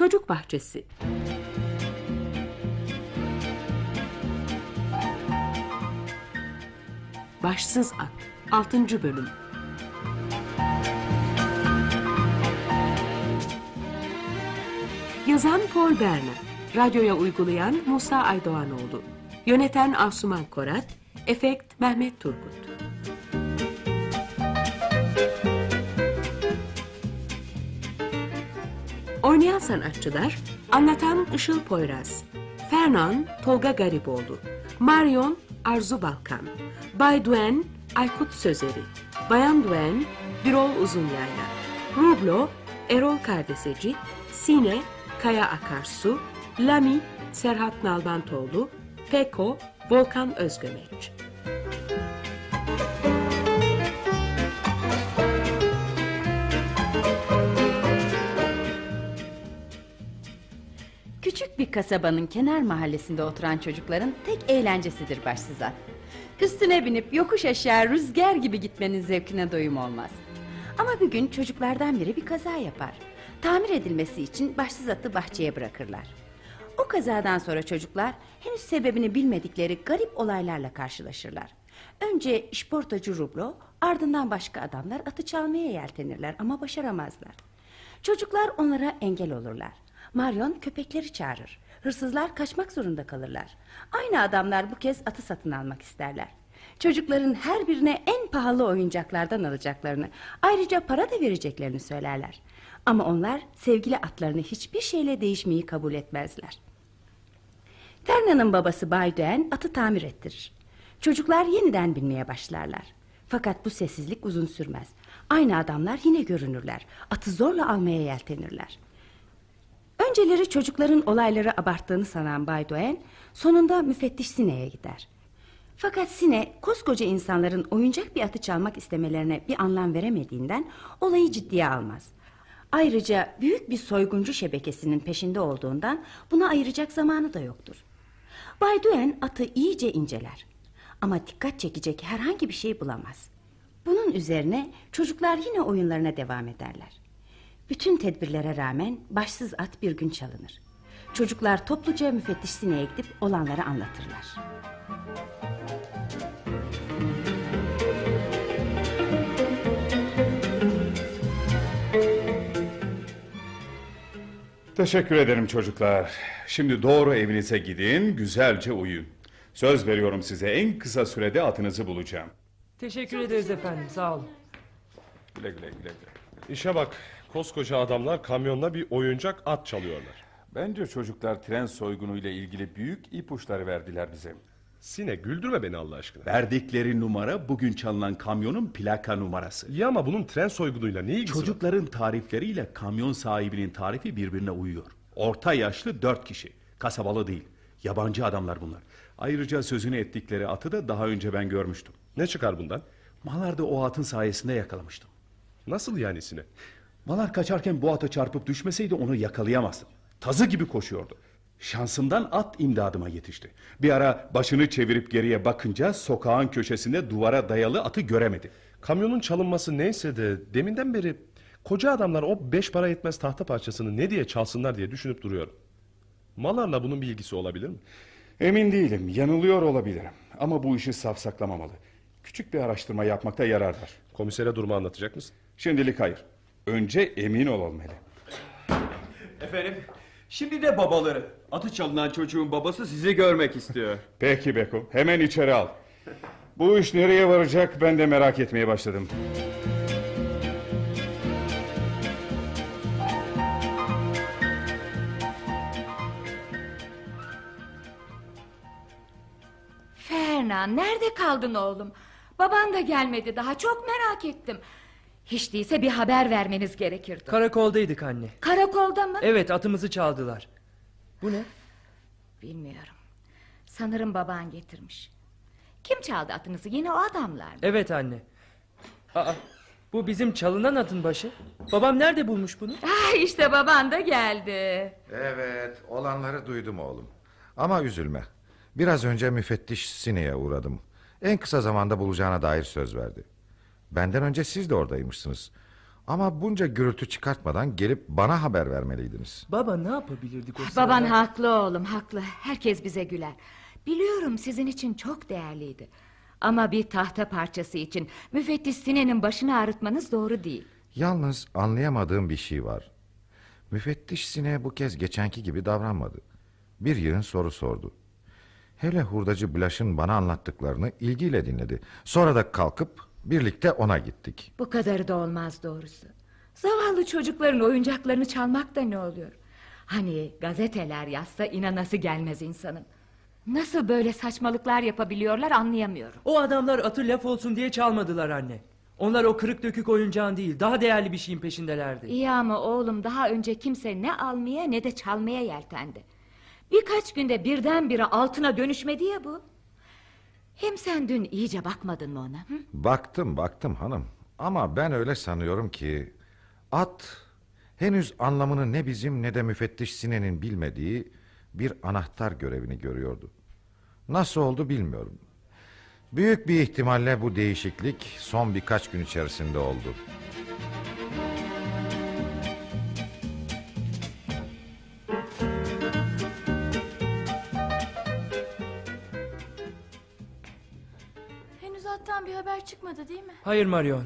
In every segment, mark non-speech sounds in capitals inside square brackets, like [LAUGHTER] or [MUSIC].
Çocuk Bahçesi. Başsız At 6. Bölüm. Yazan Paul Berna Radyoya uygulayan Musa Aydoğanoğlu. Yöneten Asuman Korat Efekt Mehmet Turgut Oynayan sanatçılar Anlatan Işıl Poyraz Fernan Tolga Gariboğlu Marion Arzu Balkan Bay Duen Aykut Sözeri Bayan Duen Birol Uzunyayla Rublo Erol Kardeseci Sine Kaya Akarsu Lami Serhat Nalbantoğlu Peko Volkan Özgömeç Küçük bir kasabanın kenar mahallesinde oturan çocukların tek eğlencesidir başsız at. Üstüne binip yokuş aşağı rüzgar gibi gitmenin zevkine doyum olmaz. Ama bir gün çocuklardan biri bir kaza yapar. Tamir edilmesi için başsız atı bahçeye bırakırlar. O kazadan sonra çocuklar henüz sebebini bilmedikleri garip olaylarla karşılaşırlar. Önce işportacı Rublo, ardından başka adamlar atı çalmaya yeltenirler ama başaramazlar. Çocuklar onlara engel olurlar. Marion köpekleri çağırır. Hırsızlar kaçmak zorunda kalırlar. Aynı adamlar bu kez atı satın almak isterler. Çocukların her birine en pahalı oyuncaklardan alacaklarını, ayrıca para da vereceklerini söylerler. Ama onlar sevgili atlarını hiçbir şeyle değişmeyi kabul etmezler. Ferna'nın babası Bay Duen atı tamir ettirir. Çocuklar yeniden binmeye başlarlar. Fakat bu sessizlik uzun sürmez. Aynı adamlar yine görünürler. Atı zorla almaya yeltenirler. Önceleri çocukların olayları abarttığını sanan Bay Doen sonunda müfettiş Sine'ye gider. Fakat Sine koskoca insanların oyuncak bir atı çalmak istemelerine bir anlam veremediğinden olayı ciddiye almaz. Ayrıca büyük bir soyguncu şebekesinin peşinde olduğundan buna ayıracak zamanı da yoktur. Bay Duen atı iyice inceler. Ama dikkat çekecek herhangi bir şey bulamaz. Bunun üzerine çocuklar yine oyunlarına devam ederler. Bütün tedbirlere rağmen başsız at bir gün çalınır. Çocuklar topluca müfettiş Sine'ye gidip olanları anlatırlar. Teşekkür ederim çocuklar. Şimdi doğru evinize gidin, güzelce uyuyun. Söz veriyorum size en kısa sürede atınızı bulacağım. Teşekkür ederiz efendim sağ olun. Güle güle güle güle. İşe bak koskoca adamlar kamyonla bir oyuncak at çalıyorlar. Bence çocuklar tren soygunu ile ilgili büyük ipuçları verdiler bize. Sine güldürme beni Allah aşkına. Verdikleri numara bugün çalınan kamyonun plaka numarası. İyi ama bunun tren soygunuyla ne ilgisi var? Çocukların tarifleriyle kamyon sahibinin tarifi birbirine uyuyor. Orta yaşlı dört kişi. Kasabalı değil. Yabancı adamlar bunlar. Ayrıca sözünü ettikleri atı da daha önce ben görmüştüm. Ne çıkar bundan? Malarda o atın sayesinde yakalamıştım. Nasıl yani Sine? Malar kaçarken bu ata çarpıp düşmeseydi onu yakalayamazdım. Tazı gibi koşuyordu. Şansından at imdadıma yetişti. Bir ara başını çevirip geriye bakınca sokağın köşesinde duvara dayalı atı göremedi. Kamyonun çalınması neyse de deminden beri koca adamlar o beş para etmez tahta parçasını ne diye çalsınlar diye düşünüp duruyorum. Malarla bunun bir ilgisi olabilir mi? Emin değilim, yanılıyor olabilirim. Ama bu işi safsaklamamalı. Küçük bir araştırma yapmakta yarar var. Komisere durumu anlatacak mısın? Şimdilik hayır. Önce emin olalım hele. Efendim, şimdi de babaları. Atı çalınan çocuğun babası sizi görmek istiyor. [LAUGHS] Peki Beko, hemen içeri al. Bu iş nereye varacak ben de merak etmeye başladım. Fernan nerede kaldın oğlum? Baban da gelmedi daha çok merak ettim. Hiç değilse bir haber vermeniz gerekirdi. Karakoldaydık anne. Karakolda mı? Evet atımızı çaldılar. Bu ne? Bilmiyorum. Sanırım baban getirmiş. Kim çaldı atınızı? Yine o adamlar mı? Evet anne. Aa, bu bizim çalınan atın başı. Babam nerede bulmuş bunu? Ah, işte baban da geldi. Evet olanları duydum oğlum. Ama üzülme. Biraz önce müfettiş Sine'ye uğradım. En kısa zamanda bulacağına dair söz verdi. Benden önce siz de oradaymışsınız. Ama bunca gürültü çıkartmadan gelip bana haber vermeliydiniz. Baba ne yapabilirdik o sırada? Baban haklı oğlum haklı. Herkes bize güler. Biliyorum sizin için çok değerliydi. Ama bir tahta parçası için müfettiş Sine'nin başını ağrıtmanız doğru değil. Yalnız anlayamadığım bir şey var. Müfettiş Sine bu kez geçenki gibi davranmadı. Bir yığın soru sordu. Hele hurdacı Blaş'ın bana anlattıklarını ilgiyle dinledi. Sonra da kalkıp birlikte ona gittik. Bu kadarı da olmaz doğrusu. Zavallı çocukların oyuncaklarını çalmak da ne oluyor? Hani gazeteler yazsa inanası gelmez insanın. Nasıl böyle saçmalıklar yapabiliyorlar anlayamıyorum. O adamlar atı laf olsun diye çalmadılar anne. Onlar o kırık dökük oyuncağın değil daha değerli bir şeyin peşindelerdi. İyi ama oğlum daha önce kimse ne almaya ne de çalmaya yeltendi. Birkaç günde birdenbire altına dönüşmedi ya bu. Hem sen dün iyice bakmadın mı ona? Hı? Baktım baktım hanım. Ama ben öyle sanıyorum ki... ...at henüz anlamını ne bizim ne de müfettiş Sine'nin bilmediği... ...bir anahtar görevini görüyordu. Nasıl oldu bilmiyorum. Büyük bir ihtimalle bu değişiklik son birkaç gün içerisinde oldu. Çıkmadı değil mi? Hayır Marion.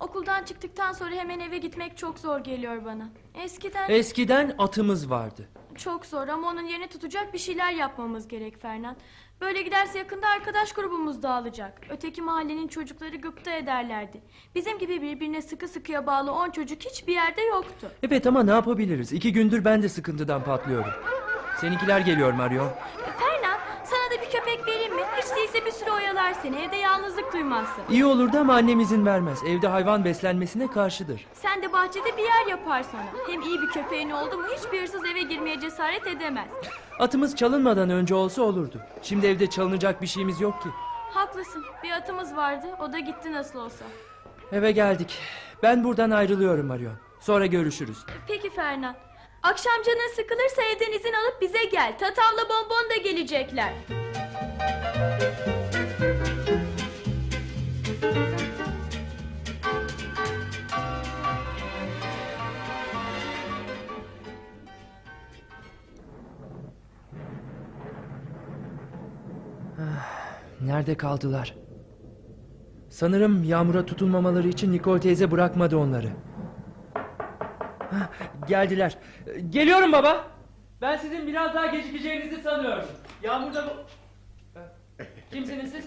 Okuldan çıktıktan sonra hemen eve gitmek çok zor geliyor bana. Eskiden Eskiden atımız vardı. çok zor ama onun yerini tutacak bir şeyler yapmamız gerek Fernan. Böyle giderse yakında arkadaş grubumuz dağılacak. Öteki mahallenin çocukları gıpta ederlerdi. Bizim gibi birbirine sıkı sıkıya bağlı on çocuk hiçbir yerde yoktu. Evet ama ne yapabiliriz? İki gündür ben de sıkıntıdan patlıyorum. Seninkiler geliyor da bir köpek vereyim mi? Hiç değilse bir süre oyalar seni. Evde yalnızlık duymazsın. İyi olurdu ama annem izin vermez. Evde hayvan beslenmesine karşıdır. Sen de bahçede bir yer yapar sana. Hem iyi bir köpeğin oldu mu hiçbir hırsız eve girmeye cesaret edemez. Atımız çalınmadan önce olsa olurdu. Şimdi evde çalınacak bir şeyimiz yok ki. Haklısın. Bir atımız vardı. O da gitti nasıl olsa. Eve geldik. Ben buradan ayrılıyorum Marion. Sonra görüşürüz. Peki Fernan. Akşam canın sıkılırsa evden izin alıp bize gel. Tatavla bonbon da gelecekler. Nerede kaldılar? Sanırım yağmura tutulmamaları için Nikol teyze bırakmadı onları. Hah, Geldiler. Geliyorum baba. Ben sizin biraz daha gecikeceğinizi sanıyorum. Yağmurda bu... Kimsiniz siz?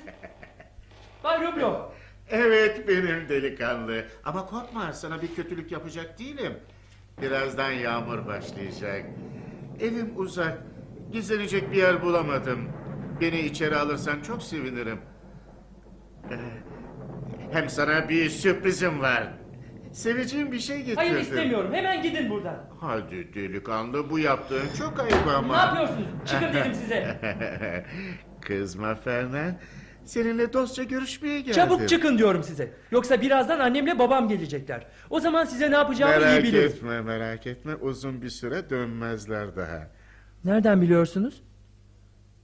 Bay Rublo. Evet benim delikanlı. Ama korkma sana bir kötülük yapacak değilim. Birazdan yağmur başlayacak. Evim uzak. Gizlenecek bir yer bulamadım. Beni içeri alırsan çok sevinirim. Ee, Hem sana bir sürprizim var. Seveceğim bir şey getirdim. Hayır istemiyorum. Hemen gidin buradan. Hadi delikanlı bu yaptığın çok ayıp ama. Ne yapıyorsunuz? Çıkın dedim size. [LAUGHS] Kızma Fernan. Seninle dostça görüşmeye geldim. Çabuk çıkın diyorum size. Yoksa birazdan annemle babam gelecekler. O zaman size ne yapacağımı iyi Merak bilirim. etme merak etme uzun bir süre dönmezler daha. Nereden biliyorsunuz?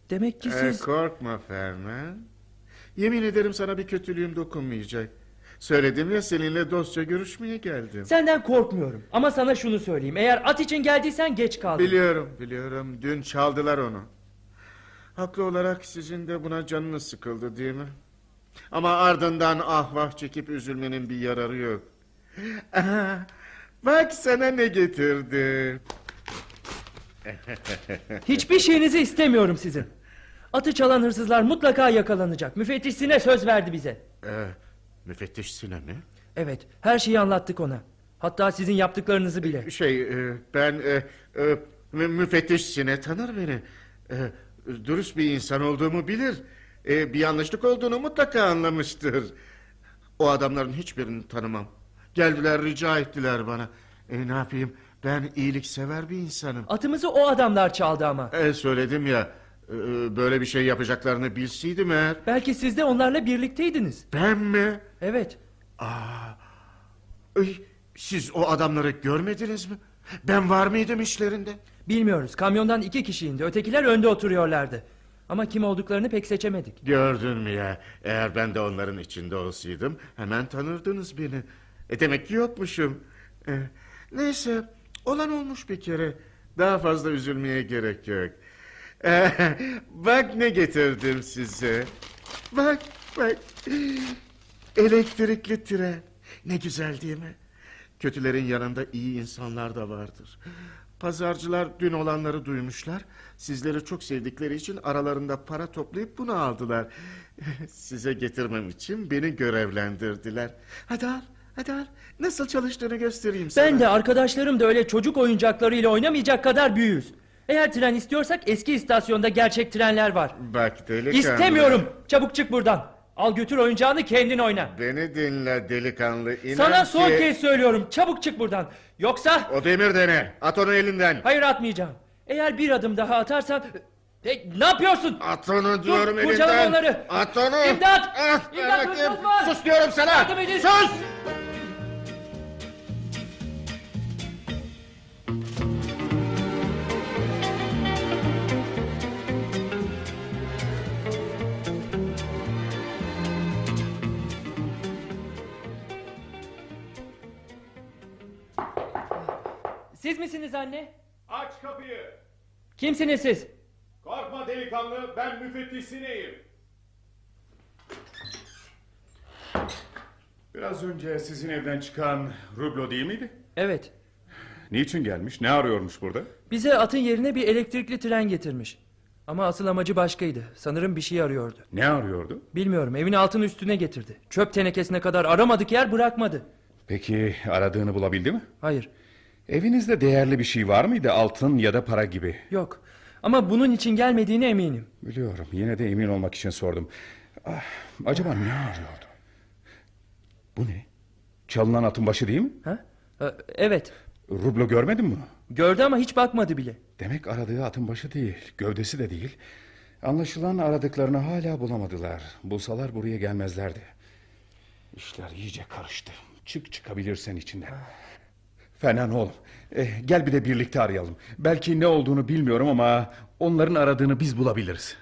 Demek ki Ee, siz... korkma Fernan. Yemin ederim sana bir kötülüğüm dokunmayacak. Söyledim ya seninle dostça görüşmeye geldim. Senden korkmuyorum. Ama sana şunu söyleyeyim. Eğer at için geldiysen geç kaldın. Biliyorum biliyorum dün çaldılar onu. Haklı olarak sizin de buna canınız sıkıldı değil mi? Ama ardından ah vah çekip üzülmenin bir yararı yok. Aha, bak sana ne getirdim. [LAUGHS] Hiçbir şeyinizi istemiyorum sizin. Atı çalan hırsızlar mutlaka yakalanacak. Müfettiş Sine söz verdi bize. Ee, müfettiş Sine mi? Evet, her şeyi anlattık ona. Hatta sizin yaptıklarınızı bile. Şey e, ben e, e, mü- müfettiş Sine tanır beni. E, dürüst bir insan olduğumu bilir. E, bir yanlışlık olduğunu mutlaka anlamıştır. O adamların hiçbirini tanımam. Geldiler rica ettiler bana. E, ne yapayım ben iyiliksever bir insanım. Atımızı o adamlar çaldı ama. E, söyledim ya e, böyle bir şey yapacaklarını bilseydim eğer. Belki siz de onlarla birlikteydiniz. Ben mi? Evet. Ay, siz o adamları görmediniz mi? Ben var mıydım işlerinde? Bilmiyoruz. Kamyondan iki kişi indi. Ötekiler önde oturuyorlardı. Ama kim olduklarını pek seçemedik. Gördün mü ya? Eğer ben de onların içinde olsaydım hemen tanırdınız beni. E demek ki yokmuşum. Eh, Neyse olan olmuş bir kere. Daha fazla üzülmeye gerek yok. Eh, bak ne getirdim size. Bak bak. Elektrikli tren. Ne güzel değil mi? Kötülerin yanında iyi insanlar da vardır. Pazarcılar dün olanları duymuşlar. Sizleri çok sevdikleri için aralarında para toplayıp bunu aldılar. [LAUGHS] Size getirmem için beni görevlendirdiler. Hadi al, hadi al. Nasıl çalıştığını göstereyim sana. Ben de arkadaşlarım da öyle çocuk oyuncaklarıyla oynamayacak kadar büyüğüz. Eğer tren istiyorsak eski istasyonda gerçek trenler var. Bak delikanlı. İstemiyorum. Çabuk çık buradan. Al götür oyuncağını kendin oyna. Beni dinle delikanlı. İnan Sana son ki- kez söylüyorum. Çabuk çık buradan. Yoksa... O demir dene. At onu elinden. Hayır atmayacağım. Eğer bir adım daha atarsan... Hey, ne yapıyorsun? At onu diyorum Dur, elinden. kurcalama onları. At onu. İmdat! At be İmdat! Sus diyorum sana. Yardım edin! Sus. Siz misiniz anne? Aç kapıyı. Kimsiniz siz? Korkma delikanlı ben müfettiş Sine'yim. Biraz önce sizin evden çıkan Rublo değil miydi? Evet. Niçin gelmiş? Ne arıyormuş burada? Bize atın yerine bir elektrikli tren getirmiş. Ama asıl amacı başkaydı. Sanırım bir şey arıyordu. Ne arıyordu? Bilmiyorum evin altını üstüne getirdi. Çöp tenekesine kadar aramadık yer bırakmadı. Peki aradığını bulabildi mi? Hayır Evinizde değerli bir şey var mıydı? Altın ya da para gibi. yok. Ama bunun için gelmediğine eminim. Biliyorum. Yine de emin olmak için sordum. Ah, acaba ne arıyordu? Bu ne? Çalınan atın başı değil mi? Ha? Ee, evet. Rublo görmedin mi? Gördü ama hiç bakmadı bile. Demek aradığı atın başı değil, gövdesi de değil. Anlaşılan aradıklarını hala bulamadılar. Bulsalar buraya gelmezlerdi. İşler iyice karıştı. Çık çıkabilirsen içinden. Fernan oğlum, eh, gel bir de birlikte arayalım. Belki ne olduğunu bilmiyorum ama onların aradığını biz bulabiliriz.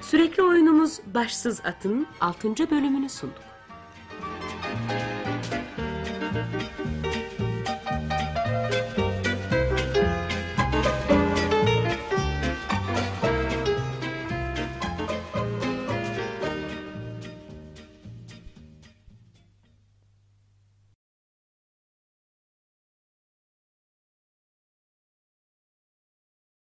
Sürekli oyunumuz Başsız Atın 6. bölümünü sunduk. thank you